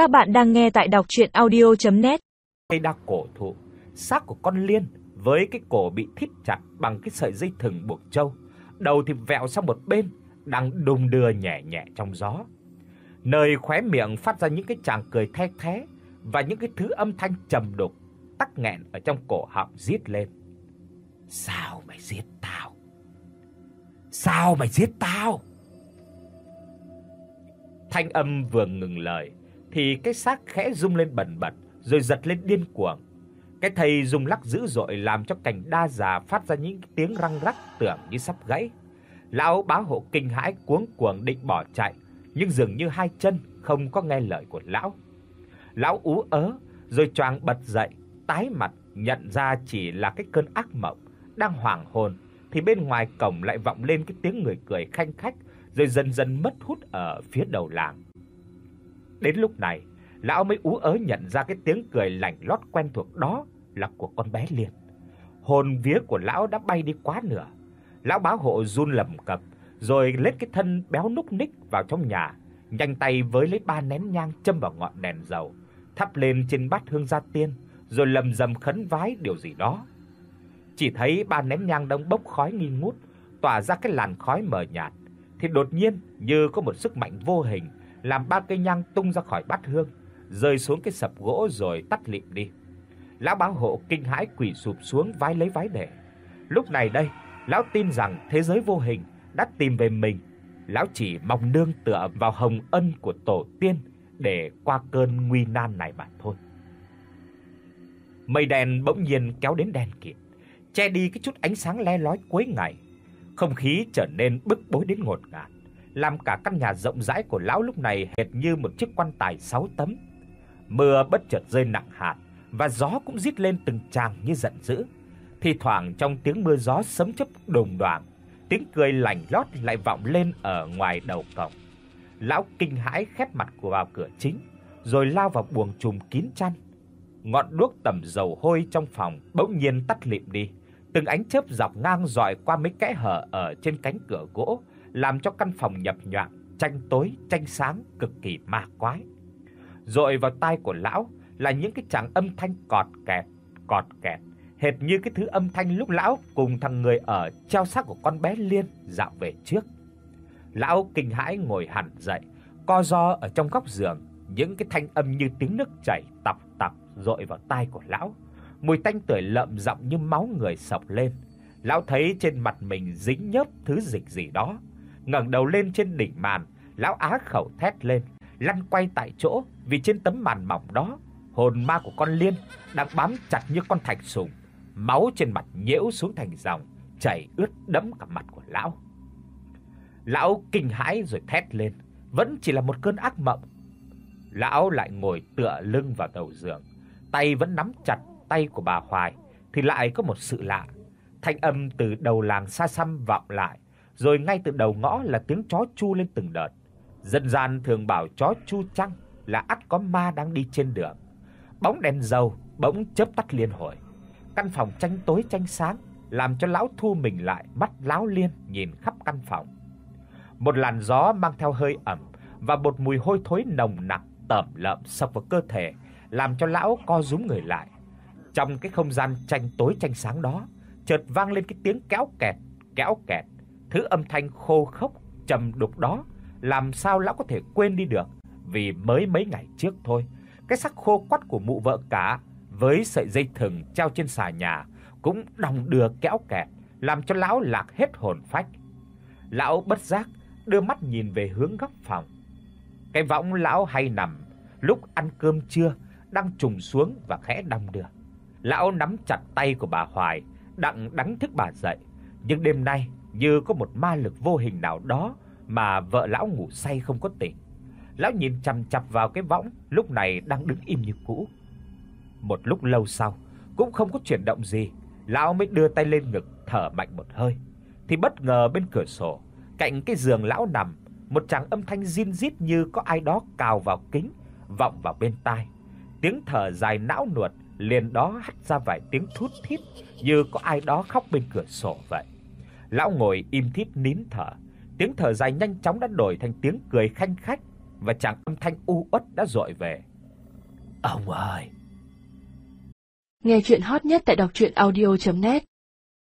Các bạn đang nghe tại đọc docchuyenaudio.net. Cây đa cổ thụ, xác của con liên với cái cổ bị thít chặt bằng cái sợi dây thừng buộc trâu, đầu thì vẹo sang một bên, đang đung đưa nhẹ nhẹ trong gió. Nơi khóe miệng phát ra những cái tràng cười the thé và những cái thứ âm thanh trầm đục tắc nghẹn ở trong cổ họng rít lên. Sao mày giết tao? Sao mày giết tao? Thanh âm vừa ngừng lời thì cái xác khẽ rung lên bần bật rồi giật lên điên cuồng. Cái thây rung lắc dữ dội làm cho cành đa già phát ra những tiếng răng rắc tưởng như sắp gãy. Lão bá hộ kinh hãi cuống cuồng định bỏ chạy, nhưng dường như hai chân không có nghe lời của lão. Lão ú ớ rồi choàng bật dậy, tái mặt nhận ra chỉ là cái cơn ác mộng đang hoảng hồn thì bên ngoài cổng lại vọng lên cái tiếng người cười khanh khách rồi dần dần mất hút ở phía đầu làng. Đến lúc này, lão mới ú ớ nhận ra cái tiếng cười lạnh lót quen thuộc đó là của con bé Liên. Hồn vía của lão đã bay đi quá nửa. Lão báo hộ run lẩm cập, rồi lết cái thân béo núc ních vào trong nhà, nhanh tay với lấy ba nén nhang châm vào ngọn đèn dầu, thắp lên trên bát hương gia tiên, rồi lầm rầm khấn vái điều gì đó. Chỉ thấy ba nén nhang đang bốc khói nghi ngút, tỏa ra cái làn khói mờ nhạt, thì đột nhiên như có một sức mạnh vô hình làm ba cây nhang tung ra khỏi bát hương, rơi xuống cái sập gỗ rồi tắt lịm đi. Lão báo hộ kinh hãi quỳ sụp xuống vái lấy vái để. Lúc này đây, lão tin rằng thế giới vô hình đã tìm về mình. Lão chỉ mong nương tựa vào hồng ân của tổ tiên để qua cơn nguy nan này mà thôi. Mây đen bỗng nhiên kéo đến đen kịt, che đi cái chút ánh sáng le lói cuối ngày. Không khí trở nên bức bối đến ngột ngạt làm cả căn nhà rộng rãi của lão lúc này hệt như một chiếc quan tài sáu tấm. Mưa bất chợt rơi nặng hạt và gió cũng rít lên từng tràng như giận dữ. Thì thoảng trong tiếng mưa gió sấm chớp đùng đoảng, tiếng cười lạnh lót lại vọng lên ở ngoài đầu cổng. Lão kinh hãi khép mặt của vào cửa chính, rồi lao vào buồng trùm kín chăn. Ngọn đuốc tẩm dầu hôi trong phòng bỗng nhiên tắt lịm đi, từng ánh chớp dọc ngang dọi qua mấy kẽ hở ở trên cánh cửa gỗ, làm cho căn phòng nhập nhoạng, tranh tối tranh sáng cực kỳ ma quái. Rồi vào tai của lão là những cái tràng âm thanh cọt kẹt, cọt kẹt, hệt như cái thứ âm thanh lúc lão cùng thằng người ở treo xác của con bé Liên dạo về trước. Lão kinh hãi ngồi hẳn dậy, co ro ở trong góc giường, những cái thanh âm như tiếng nước chảy tọc tọc dội vào tai của lão. Mùi tanh tưởi lợm giọng như máu người sộc lên. Lão thấy trên mặt mình dính nhớp thứ dịch gì đó, ngẩng đầu lên trên đỉnh màn, lão á khẩu thét lên, lăn quay tại chỗ vì trên tấm màn mỏng đó, hồn ma của con liên đang bám chặt như con thạch sùng, máu trên mặt nhễu xuống thành dòng, chảy ướt đẫm cả mặt của lão. Lão kinh hãi rồi thét lên, vẫn chỉ là một cơn ác mộng. Lão lại ngồi tựa lưng vào đầu giường, tay vẫn nắm chặt tay của bà Hoài thì lại có một sự lạ. Thanh âm từ đầu làng xa xăm vọng lại, rồi ngay từ đầu ngõ là tiếng chó chu lên từng đợt. Dân gian thường bảo chó chu chăng là ắt có ma đang đi trên đường. Bóng đèn dầu bỗng chớp tắt liên hồi. Căn phòng tranh tối tranh sáng làm cho lão thu mình lại, mắt láo liên nhìn khắp căn phòng. Một làn gió mang theo hơi ẩm và một mùi hôi thối nồng nặc tẩm lợm sộc vào cơ thể, làm cho lão co rúm người lại. Trong cái không gian tranh tối tranh sáng đó, chợt vang lên cái tiếng kéo kẹt, kéo kẹt Thứ âm thanh khô khốc trầm đục đó làm sao lão có thể quên đi được, vì mới mấy ngày trước thôi, cái sắc khô quắt của mụ vợ cả với sợi dây thừng treo trên xà nhà cũng đong đưa kéo kẹt, làm cho lão lạc hết hồn phách. Lão bất giác đưa mắt nhìn về hướng góc phòng. Cái võng lão hay nằm lúc ăn cơm trưa đang trùng xuống và khẽ đong đưa. Lão nắm chặt tay của bà Hoài, đặng đánh thức bà dậy, nhưng đêm nay như có một ma lực vô hình nào đó mà vợ lão ngủ say không có tỉnh. Lão nhìn chằm chằm vào cái võng lúc này đang đứng im như cũ. Một lúc lâu sau, cũng không có chuyển động gì, lão mới đưa tay lên ngực thở mạnh một hơi. Thì bất ngờ bên cửa sổ, cạnh cái giường lão nằm, một tràng âm thanh zin rít như có ai đó cào vào kính vọng vào bên tai. Tiếng thở dài não nuột liền đó hắt ra vài tiếng thút thít như có ai đó khóc bên cửa sổ vậy. Lão ngồi im thít nín thở, tiếng thở dài nhanh chóng đã đổi thành tiếng cười khanh khách và chàng âm thanh u uất đã dội về. Ông ơi. Nghe chuyện hot nhất tại đọc audio net